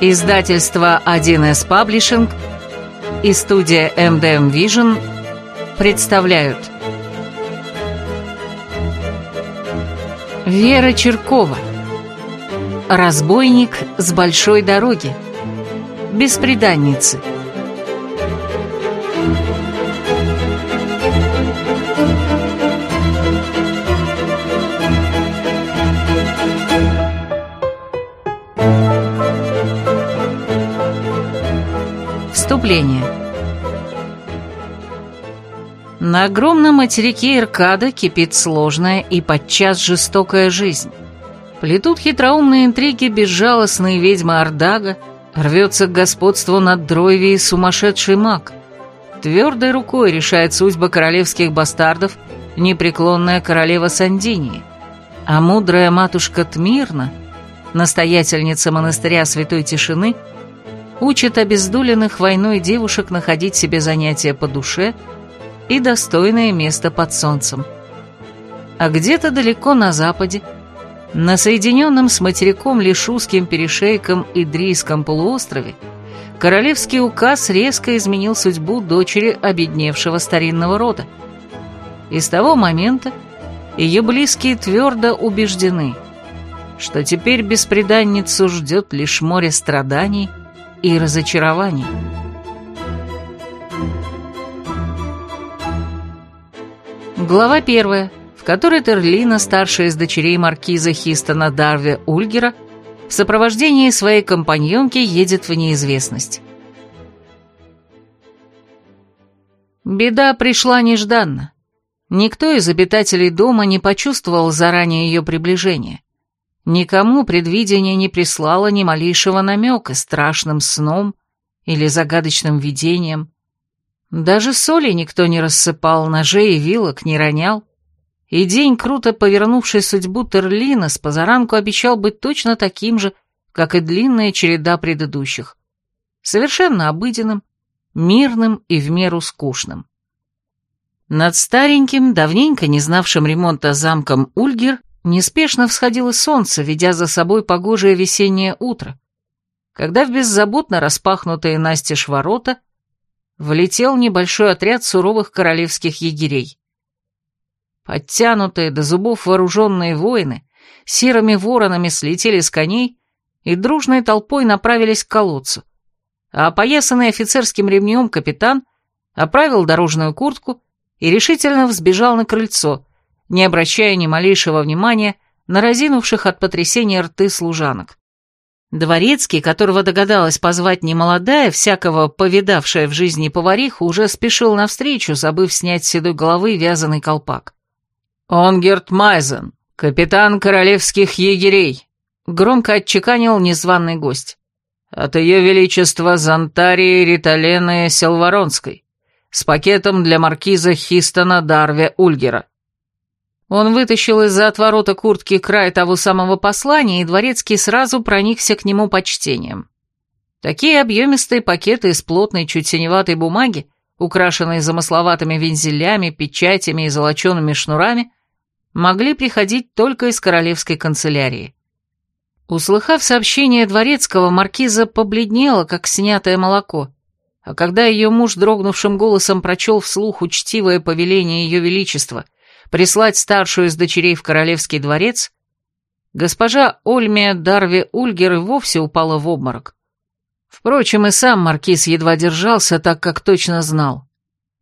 Издательство 1С Паблишинг и студия MDM Vision представляют Вера Черкова Разбойник с большой дороги Беспреданницы Вступление На огромном материке Иркада кипит сложная и подчас жестокая жизнь. Плетут хитроумные интриги безжалостные ведьмы Ордага, рвется к господству над Дройвией сумасшедший маг. Твердой рукой решает судьбы королевских бастардов непреклонная королева Сандинии, а мудрая матушка Тмирна, настоятельница монастыря Святой Тишины, учит обездоленных войной девушек находить себе занятия по душе и достойное место под солнцем. А где-то далеко на западе, на соединенном с материком лишь узким перешейком Идрийском полуострове, королевский указ резко изменил судьбу дочери обедневшего старинного рода. И с того момента ее близкие твердо убеждены, что теперь беспреданницу ждет лишь море страданий и разочарований. Глава первая, в которой Терлина, старшая из дочерей маркиза Хистона Дарви Ульгера, в сопровождении своей компаньонки едет в неизвестность. Беда пришла нежданно. Никто из обитателей дома не почувствовал заранее ее приближение. Никому предвидение не прислало ни малейшего намека страшным сном или загадочным видением. Даже соли никто не рассыпал, ножей и вилок не ронял. И день, круто повернувший судьбу Терлина, с позаранку обещал быть точно таким же, как и длинная череда предыдущих. Совершенно обыденным, мирным и в меру скучным. Над стареньким, давненько не знавшим ремонта замком Ульгер Неспешно всходило солнце, ведя за собой погожее весеннее утро, когда в беззаботно распахнутые настежь ворота влетел небольшой отряд суровых королевских егерей. Подтянутые до зубов вооруженные воины серыми воронами слетели с коней и дружной толпой направились к колодцу, а опоясанный офицерским ремнем капитан оправил дорожную куртку и решительно взбежал на крыльцо, не обращая ни малейшего внимания на разинувших от потрясения рты служанок. Дворецкий, которого догадалась позвать немолодая, всякого повидавшая в жизни повариха, уже спешил навстречу, забыв снять с седой головы вязаный колпак. «Онгерт Майзен, капитан королевских егерей», — громко отчеканил незваный гость. «От ее величества Зонтарии Риталены Селваронской, с пакетом для маркиза Хистона Дарве Ульгера». Он вытащил из-за отворота куртки край того самого послания, и дворецкий сразу проникся к нему почтением. Такие объемистые пакеты из плотной, чуть синеватой бумаги, украшенные замысловатыми вензелями, печатями и золочеными шнурами, могли приходить только из королевской канцелярии. Услыхав сообщение дворецкого, маркиза побледнела, как снятое молоко, а когда ее муж дрогнувшим голосом прочел вслух учтивое повеление ее величества — прислать старшую из дочерей в королевский дворец, госпожа Ольмия Дарви Ульгер и вовсе упала в обморок. Впрочем, и сам маркиз едва держался, так как точно знал.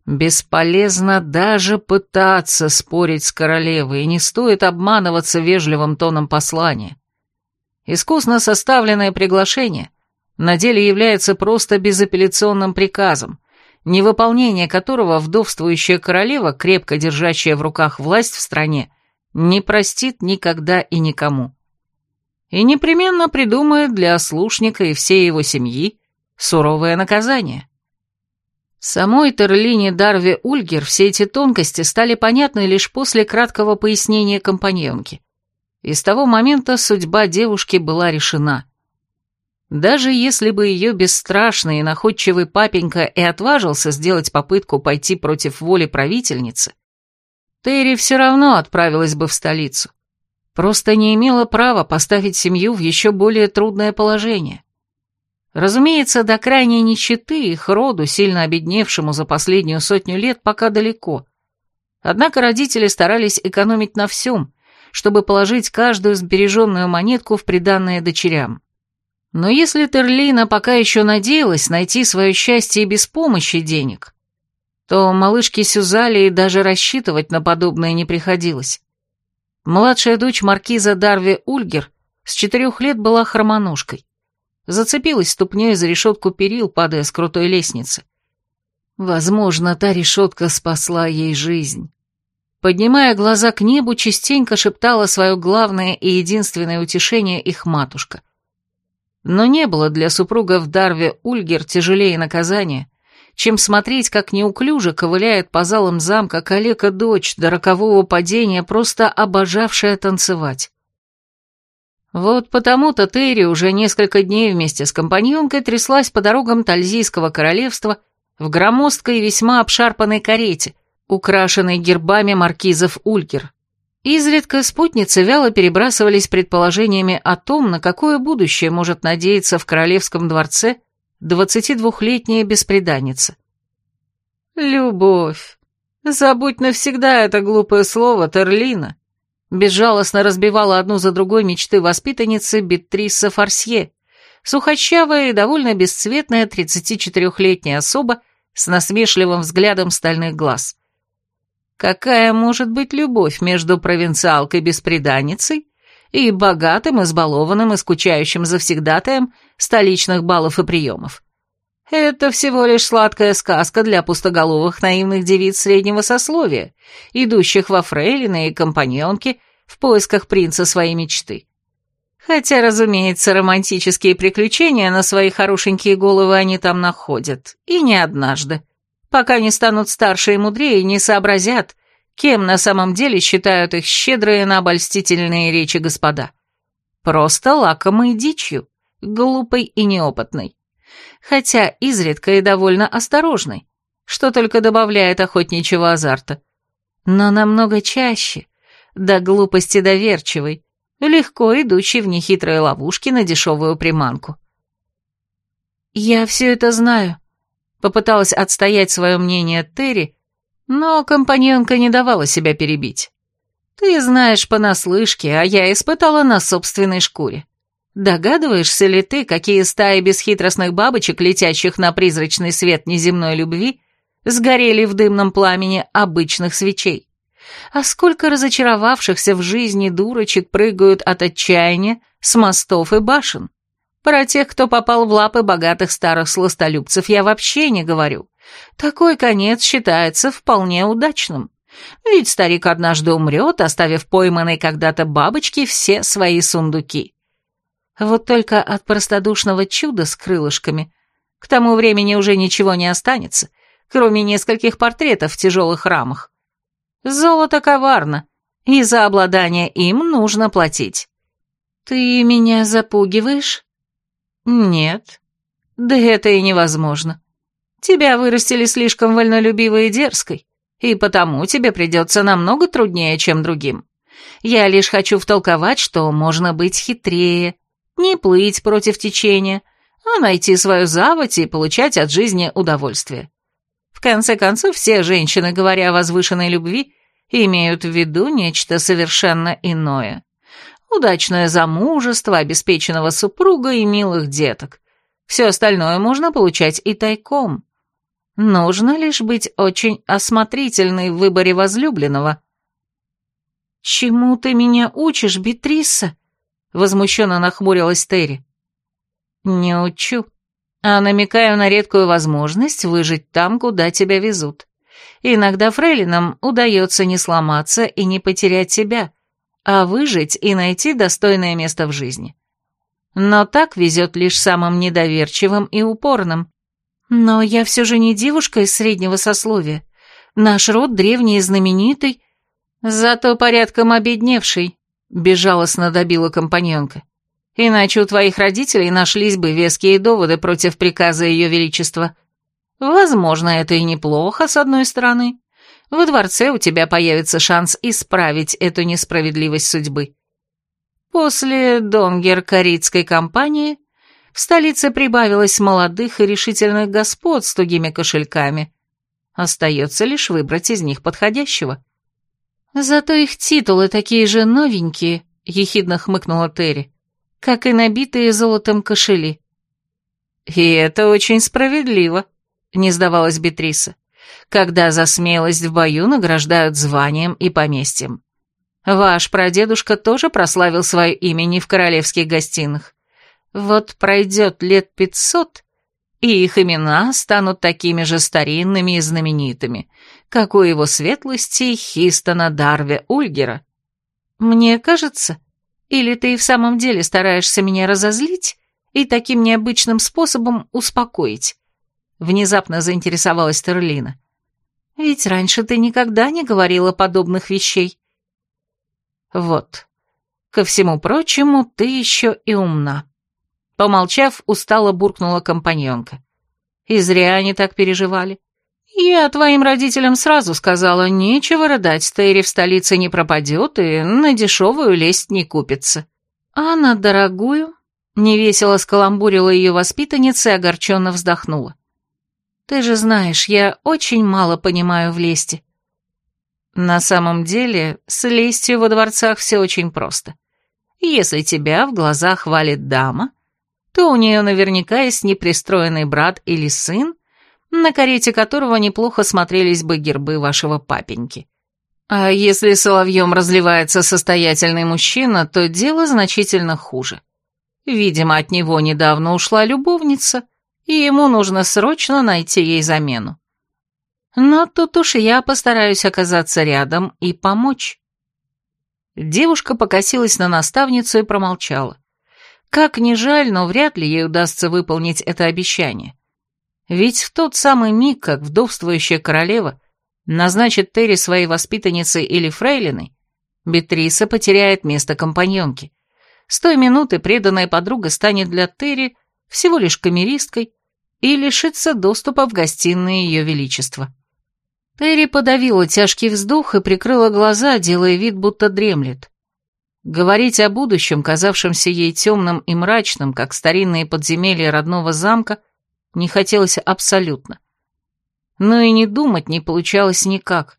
Бесполезно даже пытаться спорить с королевой, и не стоит обманываться вежливым тоном послания. Искусно составленное приглашение на деле является просто безапелляционным приказом, невыполнение которого вдовствующая королева, крепко держащая в руках власть в стране, не простит никогда и никому. И непременно придумает для ослушника и всей его семьи суровое наказание. Самой Терлине Дарве Ульгер все эти тонкости стали понятны лишь после краткого пояснения компаньонки. И с того момента судьба девушки была решена – даже если бы ее бесстрашный и находчивый папенька и отважился сделать попытку пойти против воли правительницы, Терри все равно отправилась бы в столицу. просто не имела права поставить семью в еще более трудное положение. Разумеется, до крайней нищеты их роду, сильно обедневшему за последнюю сотню лет, пока далеко. Однако родители старались экономить на всем, чтобы положить каждую сбереженную монетку в приданное дочерям. Но если Терлина пока еще надеялась найти свое счастье без помощи денег, то малышке Сюзалии даже рассчитывать на подобное не приходилось. Младшая дочь маркиза Дарви Ульгер с четырех лет была хромоножкой. Зацепилась ступней за решетку перил, падая с крутой лестницы. Возможно, та решетка спасла ей жизнь. Поднимая глаза к небу, частенько шептала свое главное и единственное утешение их матушка. Но не было для супруга в Дарве Ульгер тяжелее наказания, чем смотреть, как неуклюже ковыляет по залам замка калека-дочь до рокового падения, просто обожавшая танцевать. Вот потому-то Терри уже несколько дней вместе с компаньонкой тряслась по дорогам Тальзийского королевства в громоздкой и весьма обшарпанной карете, украшенной гербами маркизов Улькер. Изредка спутницы вяло перебрасывались предположениями о том, на какое будущее может надеяться в королевском дворце двадцатидвухлетняя беспреданница. «Любовь! Забудь навсегда это глупое слово, Терлина!» Безжалостно разбивала одну за другой мечты воспитанницы Бетриса Фарсье, сухощавая и довольно бесцветная 34-летняя особа с насмешливым взглядом стальных глаз. Какая может быть любовь между провинциалкой-беспреданницей и богатым, избалованным и скучающим завсегдатаем столичных балов и приемов. Это всего лишь сладкая сказка для пустоголовых наивных девиц среднего сословия, идущих во фрейлины и компаньонки в поисках принца своей мечты. Хотя, разумеется, романтические приключения на свои хорошенькие головы они там находят, и не однажды, пока не станут старше и мудрее и не сообразят, Кем на самом деле считают их щедрые на обольстительные речи господа? Просто лакомой дичью, глупой и неопытной. Хотя изредка и довольно осторожной, что только добавляет охотничьего азарта. Но намного чаще, до глупости доверчивой, легко идущей в нехитрые ловушки на дешевую приманку. «Я все это знаю», — попыталась отстоять свое мнение Терри, но компаньонка не давала себя перебить. Ты знаешь понаслышке, а я испытала на собственной шкуре. Догадываешься ли ты, какие стаи бесхитростных бабочек, летящих на призрачный свет неземной любви, сгорели в дымном пламени обычных свечей? А сколько разочаровавшихся в жизни дурочек прыгают от отчаяния с мостов и башен? Про тех, кто попал в лапы богатых старых сластолюбцев, я вообще не говорю. Такой конец считается вполне удачным. Ведь старик однажды умрет, оставив пойманной когда-то бабочке все свои сундуки. Вот только от простодушного чуда с крылышками к тому времени уже ничего не останется, кроме нескольких портретов в тяжелых рамах. Золото коварно, и за обладание им нужно платить. Ты меня запугиваешь? Нет. Да это и невозможно. Тебя вырастили слишком вольнолюбивой и дерзкой, и потому тебе придется намного труднее, чем другим. Я лишь хочу втолковать, что можно быть хитрее, не плыть против течения, а найти свою заводь и получать от жизни удовольствие. В конце концов, все женщины, говоря о возвышенной любви, имеют в виду нечто совершенно иное. Удачное замужество, обеспеченного супруга и милых деток. Все остальное можно получать и тайком. Нужно лишь быть очень осмотрительной в выборе возлюбленного. «Чему ты меня учишь, Бетриса?» — возмущенно нахмурилась Терри. «Не учу, а намекаю на редкую возможность выжить там, куда тебя везут. Иногда фрейлинам удается не сломаться и не потерять себя, а выжить и найти достойное место в жизни. Но так везет лишь самым недоверчивым и упорным. Но я все же не девушка из среднего сословия. Наш род древний и знаменитый, зато порядком обедневший, безжалостно добила компаньонка. Иначе у твоих родителей нашлись бы веские доводы против приказа Ее Величества. Возможно, это и неплохо, с одной стороны. Во дворце у тебя появится шанс исправить эту несправедливость судьбы. После Донгер-Каритской кампании в столице прибавилось молодых и решительных господ с тугими кошельками. Остается лишь выбрать из них подходящего. Зато их титулы такие же новенькие, ехидно хмыкнула Терри, как и набитые золотом кошели. И это очень справедливо, не сдавалась Бетриса, когда за смелость в бою награждают званием и поместьем. Ваш прадедушка тоже прославил свое имя не в королевских гостиных. Вот пройдет лет пятьсот, и их имена станут такими же старинными и знаменитыми, как у его светлости Хистона Дарве Ульгера. Мне кажется, или ты и в самом деле стараешься меня разозлить и таким необычным способом успокоить? Внезапно заинтересовалась Терлина. Ведь раньше ты никогда не говорила подобных вещей. Вот. Ко всему прочему, ты еще и умна. Помолчав, устало буркнула компаньонка. И зря они так переживали. Я твоим родителям сразу сказала, нечего рыдать, Терри в столице не пропадет и на дешевую лесть не купится. А на дорогую? Невесело скаламбурила ее воспитанница и огорченно вздохнула. Ты же знаешь, я очень мало понимаю в лести. На самом деле, с лестью во дворцах все очень просто. Если тебя в глазах хвалит дама, то у нее наверняка есть непристроенный брат или сын, на карете которого неплохо смотрелись бы гербы вашего папеньки. А если соловьем разливается состоятельный мужчина, то дело значительно хуже. Видимо, от него недавно ушла любовница, и ему нужно срочно найти ей замену. Но тут уж я постараюсь оказаться рядом и помочь. Девушка покосилась на наставницу и промолчала. Как ни жаль, но вряд ли ей удастся выполнить это обещание. Ведь в тот самый миг, как вдовствующая королева назначит Терри своей воспитанницей или фрейлиной, Бетриса потеряет место компаньонки. С той минуты преданная подруга станет для Терри всего лишь камеристкой и лишится доступа в гостиные ее величества. Терри подавила тяжкий вздох и прикрыла глаза, делая вид, будто дремлет. Говорить о будущем, казавшемся ей темным и мрачным, как старинные подземелья родного замка, не хотелось абсолютно. Но и не думать не получалось никак.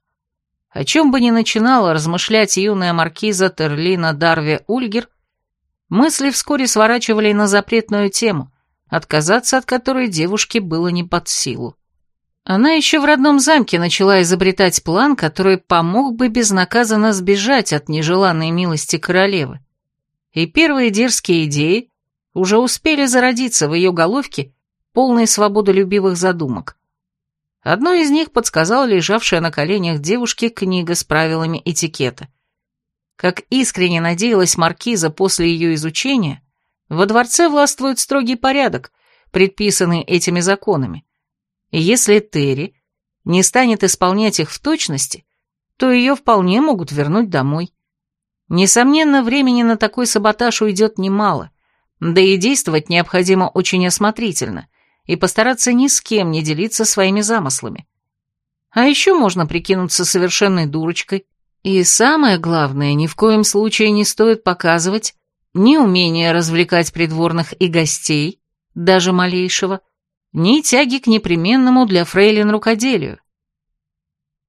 О чем бы ни начинала размышлять юная маркиза Терлина Дарве Ульгер, мысли вскоре сворачивали на запретную тему, отказаться от которой девушке было не под силу. Она еще в родном замке начала изобретать план, который помог бы безнаказанно сбежать от нежеланной милости королевы. И первые дерзкие идеи уже успели зародиться в ее головке, полной свободолюбивых задумок. Одной из них подсказала лежавшая на коленях девушки книга с правилами этикета. Как искренне надеялась Маркиза после ее изучения, во дворце властвует строгий порядок, предписанный этими законами. И если Терри не станет исполнять их в точности, то ее вполне могут вернуть домой. Несомненно, времени на такой саботаж уйдет немало, да и действовать необходимо очень осмотрительно и постараться ни с кем не делиться своими замыслами. А еще можно прикинуться совершенной дурочкой, и самое главное, ни в коем случае не стоит показывать ни умение развлекать придворных и гостей, даже малейшего, ни тяги к непременному для фрейлин рукоделию.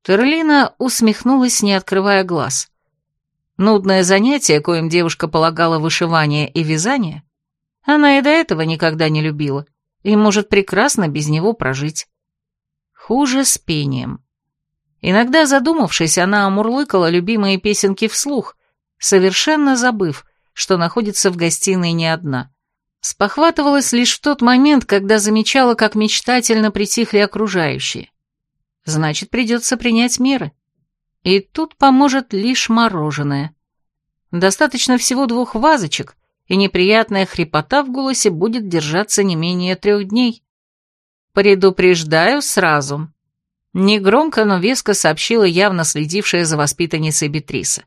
Терлина усмехнулась, не открывая глаз. Нудное занятие, коим девушка полагала вышивание и вязание, она и до этого никогда не любила, и может прекрасно без него прожить. Хуже с пением. Иногда, задумавшись, она омурлыкала любимые песенки вслух, совершенно забыв, что находится в гостиной не одна. Спохватывалась лишь в тот момент, когда замечала, как мечтательно притихли окружающие. Значит, придется принять меры. И тут поможет лишь мороженое. Достаточно всего двух вазочек, и неприятная хрипота в голосе будет держаться не менее трех дней. «Предупреждаю сразу», — негромко, но веско сообщила явно следившая за воспитанницей Бетриса.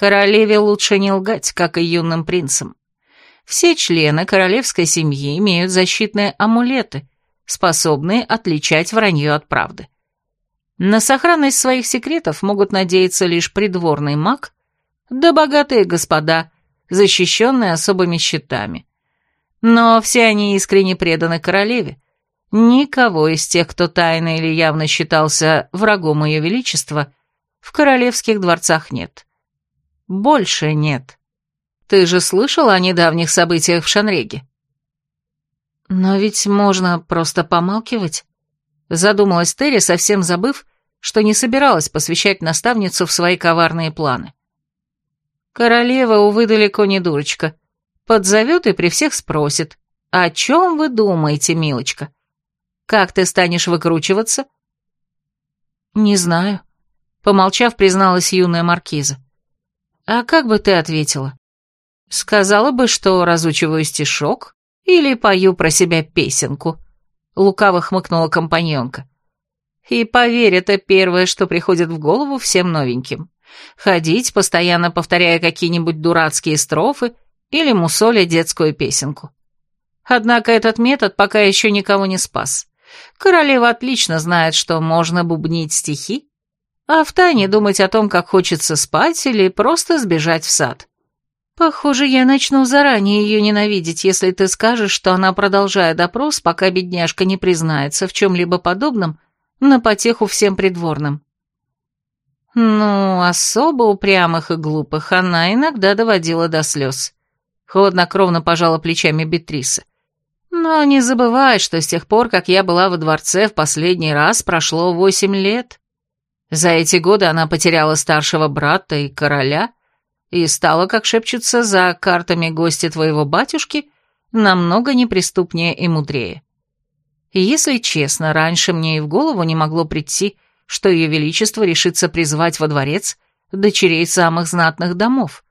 «Королеве лучше не лгать, как и юным принцам. Все члены королевской семьи имеют защитные амулеты, способные отличать вранье от правды. На сохранность своих секретов могут надеяться лишь придворный маг, да богатые господа, защищенные особыми щитами. Но все они искренне преданы королеве. Никого из тех, кто тайно или явно считался врагом ее величества, в королевских дворцах нет. Больше нет. Ты же слышал о недавних событиях в Шанреге? Но ведь можно просто помалкивать. Задумалась Терри, совсем забыв, что не собиралась посвящать наставницу в свои коварные планы. Королева, увы, далеко не дурочка. Подзовет и при всех спросит, «О чем вы думаете, милочка? Как ты станешь выкручиваться?» «Не знаю», — помолчав, призналась юная маркиза. «А как бы ты ответила? Сказала бы, что разучиваю стишок или пою про себя песенку?» Лукаво хмыкнула компаньонка. «И поверь, это первое, что приходит в голову всем новеньким. Ходить, постоянно повторяя какие-нибудь дурацкие строфы или мусоля детскую песенку. Однако этот метод пока еще никого не спас. Королева отлично знает, что можно бубнить стихи, а втайне думать о том, как хочется спать или просто сбежать в сад. Похоже, я начну заранее ее ненавидеть, если ты скажешь, что она продолжает допрос, пока бедняжка не признается в чем-либо подобном на потеху всем придворным. Ну, особо упрямых и глупых она иногда доводила до слез. Хладнокровно пожала плечами Бетриса. Но не забывай, что с тех пор, как я была во дворце в последний раз, прошло восемь лет. За эти годы она потеряла старшего брата и короля и стала, как шепчутся, за картами гости твоего батюшки намного неприступнее и мудрее. Если честно, раньше мне и в голову не могло прийти, что ее величество решится призвать во дворец дочерей самых знатных домов.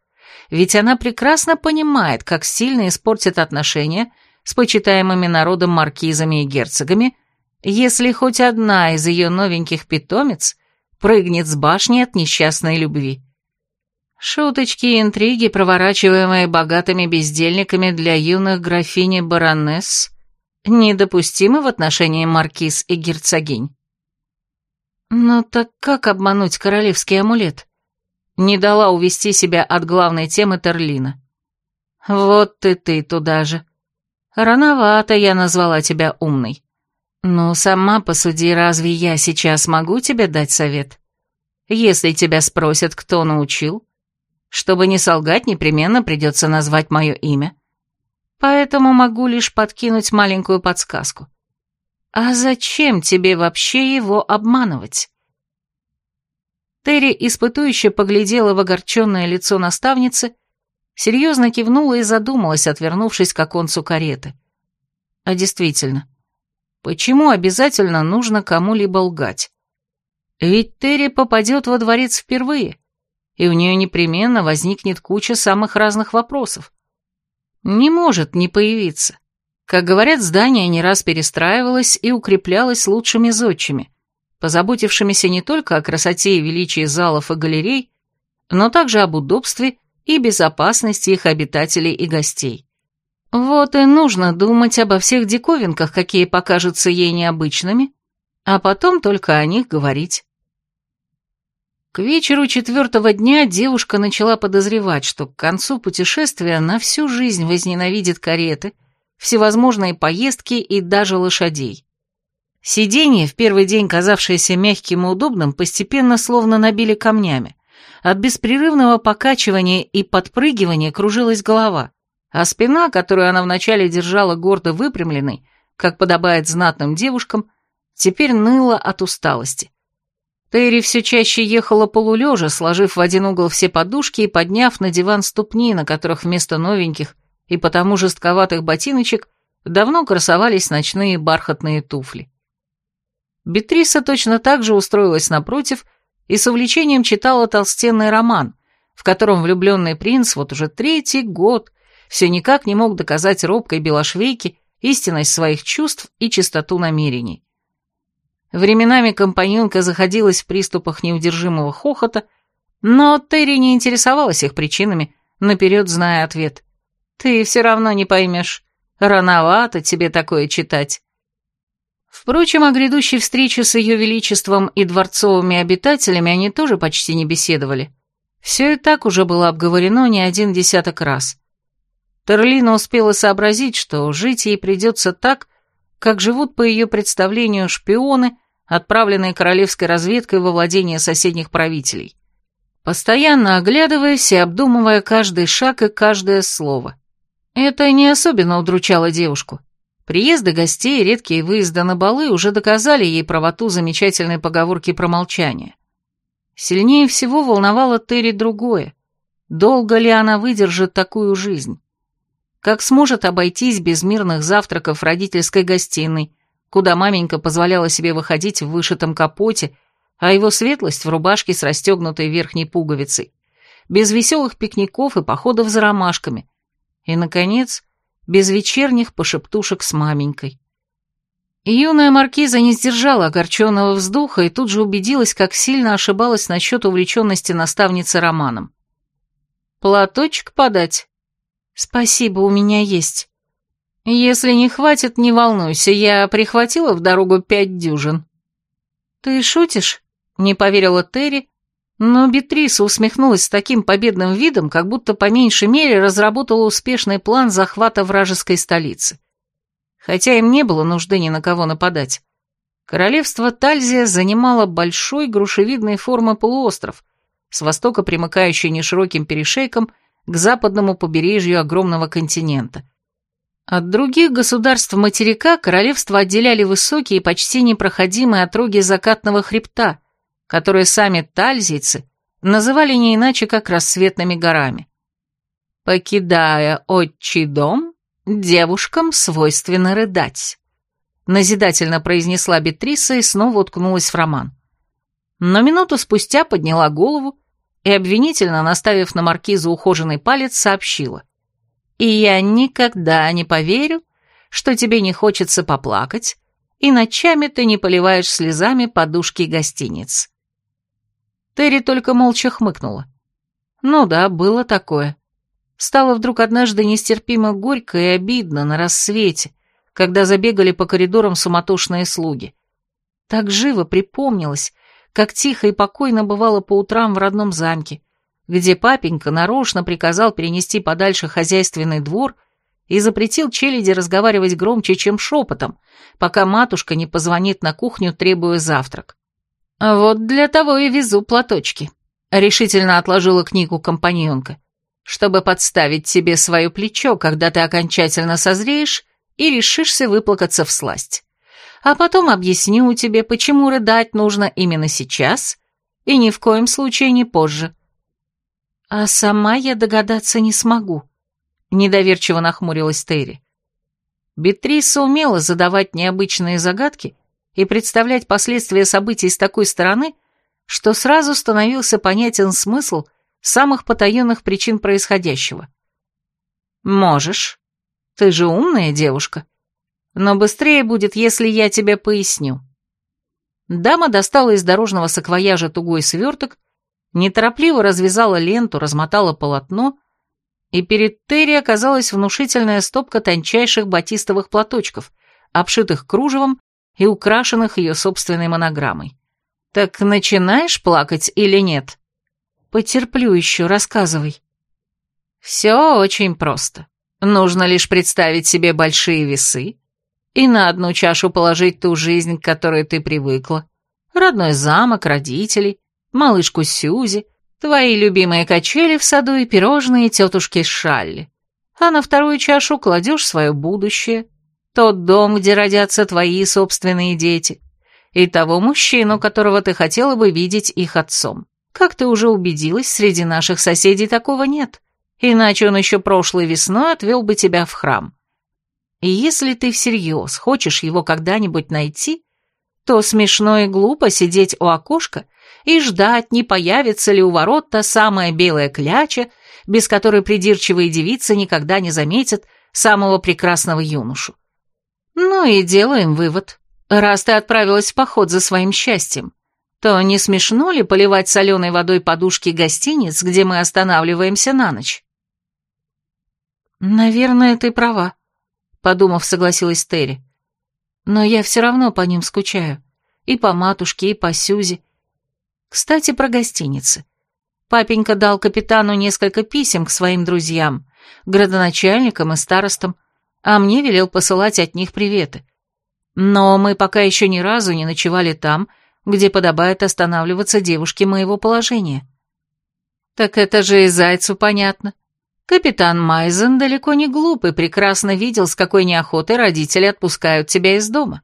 Ведь она прекрасно понимает, как сильно испортит отношения с почитаемыми народом маркизами и герцогами, если хоть одна из ее новеньких питомец прыгнет с башни от несчастной любви. Шуточки и интриги, проворачиваемые богатыми бездельниками для юных графини баронесс, недопустимы в отношении маркиз и герцогинь. «Ну так как обмануть королевский амулет?» Не дала увести себя от главной темы Терлина. «Вот ты ты туда же. Рановато я назвала тебя умной. Ну, сама посуди, разве я сейчас могу тебе дать совет? Если тебя спросят, кто научил, чтобы не солгать, непременно придется назвать мое имя. Поэтому могу лишь подкинуть маленькую подсказку. А зачем тебе вообще его обманывать? Терри испытующе поглядела в огорченное лицо наставницы, серьезно кивнула и задумалась, отвернувшись к оконцу кареты. А действительно, почему обязательно нужно кому-либо лгать? Ведь Терри попадет во дворец впервые, и у нее непременно возникнет куча самых разных вопросов. Не может не появиться. Как говорят, здание не раз перестраивалось и укреплялось лучшими зодчими, позаботившимися не только о красоте и величии залов и галерей, но также об удобстве и безопасности их обитателей и гостей. Вот и нужно думать обо всех диковинках, какие покажутся ей необычными, а потом только о них говорить. К вечеру четвертого дня девушка начала подозревать, что к концу путешествия на всю жизнь возненавидит кареты – всевозможные поездки и даже лошадей. Сиденье, в первый день казавшееся мягким и удобным, постепенно словно набили камнями. От беспрерывного покачивания и подпрыгивания кружилась голова, а спина, которую она вначале держала гордо выпрямленной, как подобает знатным девушкам, теперь ныла от усталости. Терри все чаще ехала полулежа, сложив в один угол все подушки и подняв на диван ступни, на которых вместо новеньких и потому жестковатых ботиночек давно красовались ночные бархатные туфли. Бетриса точно так же устроилась напротив и с увлечением читала толстенный роман, в котором влюбленный принц вот уже третий год все никак не мог доказать робкой белошвейке истинность своих чувств и чистоту намерений. Временами компаньонка заходилась в приступах неудержимого хохота, но Терри не интересовалась их причинами, наперед зная ответ. Ты все равно не поймешь. Рановато тебе такое читать. Впрочем, о грядущей встрече с ее величеством и дворцовыми обитателями они тоже почти не беседовали. Все и так уже было обговорено не один десяток раз. Терлина успела сообразить, что жить ей придется так, как живут по ее представлению шпионы, отправленные королевской разведкой во владение соседних правителей, постоянно оглядываясь и обдумывая каждый шаг и каждое слово. Это не особенно удручало девушку. Приезды гостей и редкие выезды на балы уже доказали ей правоту замечательной поговорки про молчание. Сильнее всего волновало Терри другое. Долго ли она выдержит такую жизнь? Как сможет обойтись без мирных завтраков в родительской гостиной, куда маменька позволяла себе выходить в вышитом капоте, а его светлость в рубашке с расстегнутой верхней пуговицей, без веселых пикников и походов за ромашками, и, наконец, без вечерних пошептушек с маменькой. юная маркиза не сдержала огорченного вздоха и тут же убедилась, как сильно ошибалась насчет увлеченности наставницы романом. «Платочек подать?» «Спасибо, у меня есть». «Если не хватит, не волнуйся, я прихватила в дорогу пять дюжин». «Ты шутишь?» — не поверила Терри, но Бетриса усмехнулась с таким победным видом, как будто по меньшей мере разработала успешный план захвата вражеской столицы. Хотя им не было нужды ни на кого нападать. Королевство Тальзия занимало большой грушевидной формы полуостров, с востока примыкающий нешироким перешейком к западному побережью огромного континента. От других государств материка королевство отделяли высокие, почти непроходимые отроги закатного хребта, которые сами тальзийцы называли не иначе, как рассветными горами. «Покидая отчий дом, девушкам свойственно рыдать», назидательно произнесла Бетриса и снова уткнулась в роман. Но минуту спустя подняла голову и, обвинительно наставив на маркизу ухоженный палец, сообщила. «И я никогда не поверю, что тебе не хочется поплакать, и ночами ты не поливаешь слезами подушки гостиниц». Терри только молча хмыкнула. Ну да, было такое. Стало вдруг однажды нестерпимо горько и обидно на рассвете, когда забегали по коридорам суматошные слуги. Так живо припомнилось, как тихо и покойно бывало по утрам в родном замке, где папенька нарочно приказал перенести подальше хозяйственный двор и запретил челяди разговаривать громче, чем шепотом, пока матушка не позвонит на кухню, требуя завтрак. «Вот для того и везу платочки», — решительно отложила книгу компаньонка, «чтобы подставить тебе свое плечо, когда ты окончательно созреешь и решишься выплакаться в сласть а потом объясню тебе, почему рыдать нужно именно сейчас и ни в коем случае не позже. А сама я догадаться не смогу, недоверчиво нахмурилась Терри. Бетриса умела задавать необычные загадки и представлять последствия событий с такой стороны, что сразу становился понятен смысл самых потаенных причин происходящего. «Можешь. Ты же умная девушка», но быстрее будет, если я тебе поясню. Дама достала из дорожного саквояжа тугой сверток, неторопливо развязала ленту, размотала полотно, и перед Терри оказалась внушительная стопка тончайших батистовых платочков, обшитых кружевом и украшенных ее собственной монограммой. «Так начинаешь плакать или нет?» «Потерплю еще, рассказывай». «Все очень просто. Нужно лишь представить себе большие весы, и на одну чашу положить ту жизнь, к которой ты привыкла. Родной замок, родителей, малышку Сюзи, твои любимые качели в саду и пирожные тетушки Шалли. А на вторую чашу кладешь свое будущее, тот дом, где родятся твои собственные дети, и того мужчину, которого ты хотела бы видеть их отцом. Как ты уже убедилась, среди наших соседей такого нет, иначе он еще прошлой весной отвел бы тебя в храм. И если ты всерьез хочешь его когда-нибудь найти, то смешно и глупо сидеть у окошка и ждать, не появится ли у ворот та самая белая кляча, без которой придирчивые девицы никогда не заметят самого прекрасного юношу. Ну и делаем вывод. Раз ты отправилась в поход за своим счастьем, то не смешно ли поливать соленой водой подушки гостиниц, где мы останавливаемся на ночь? Наверное, ты права, подумав, согласилась Терри. Но я все равно по ним скучаю. И по матушке, и по Сюзе. Кстати, про гостиницы. Папенька дал капитану несколько писем к своим друзьям, градоначальникам и старостам, а мне велел посылать от них приветы. Но мы пока еще ни разу не ночевали там, где подобает останавливаться девушке моего положения. Так это же и Зайцу понятно. Капитан Майзен далеко не глуп и прекрасно видел, с какой неохотой родители отпускают тебя из дома.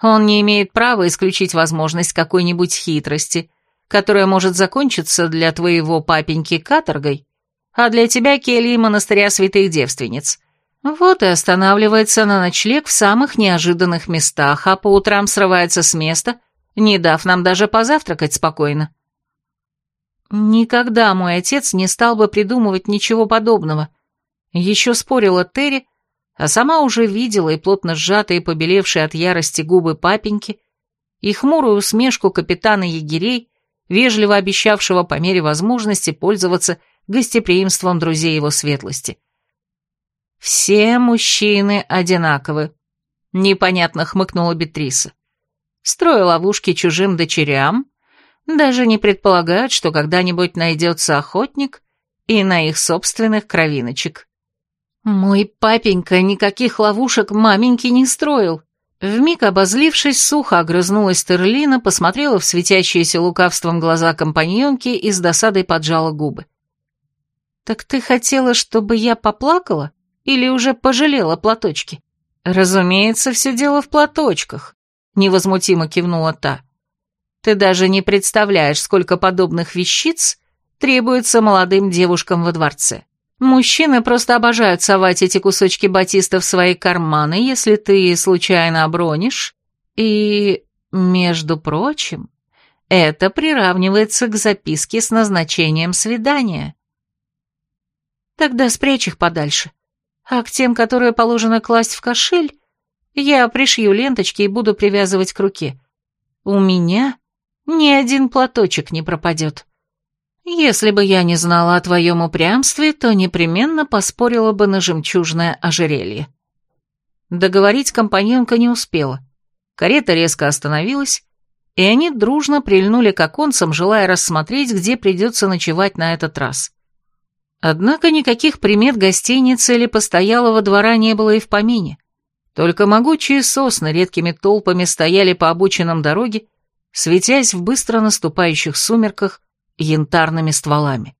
Он не имеет права исключить возможность какой-нибудь хитрости, которая может закончиться для твоего папеньки каторгой, а для тебя кельей монастыря святых девственниц. Вот и останавливается на ночлег в самых неожиданных местах, а по утрам срывается с места, не дав нам даже позавтракать спокойно. Никогда мой отец не стал бы придумывать ничего подобного. Еще спорила Терри, а сама уже видела и плотно сжатые, побелевшие от ярости губы папеньки, и хмурую усмешку капитана егерей, вежливо обещавшего по мере возможности пользоваться гостеприимством друзей его светлости. «Все мужчины одинаковы», — непонятно хмыкнула Бетриса. «Строя ловушки чужим дочерям, даже не предполагают, что когда-нибудь найдется охотник и на их собственных кровиночек. Мой папенька никаких ловушек маменьке не строил. Вмиг обозлившись, сухо огрызнулась Терлина, посмотрела в светящиеся лукавством глаза компаньонки и с досадой поджала губы. «Так ты хотела, чтобы я поплакала? Или уже пожалела платочки?» «Разумеется, все дело в платочках», — невозмутимо кивнула та. Ты даже не представляешь, сколько подобных вещиц требуется молодым девушкам во дворце. Мужчины просто обожают совать эти кусочки батиста в свои карманы, если ты случайно обронишь. И, между прочим, это приравнивается к записке с назначением свидания. Тогда спрячь их подальше. А к тем, которые положено класть в кошель, я пришью ленточки и буду привязывать к руке. У меня ни один платочек не пропадет. Если бы я не знала о твоем упрямстве, то непременно поспорила бы на жемчужное ожерелье. Договорить компаньонка не успела. Карета резко остановилась, и они дружно прильнули к оконцам, желая рассмотреть, где придется ночевать на этот раз. Однако никаких примет гостиницы или постоялого двора не было и в помине. Только могучие сосны редкими толпами стояли по обочинам дороги, светясь в быстро наступающих сумерках янтарными стволами.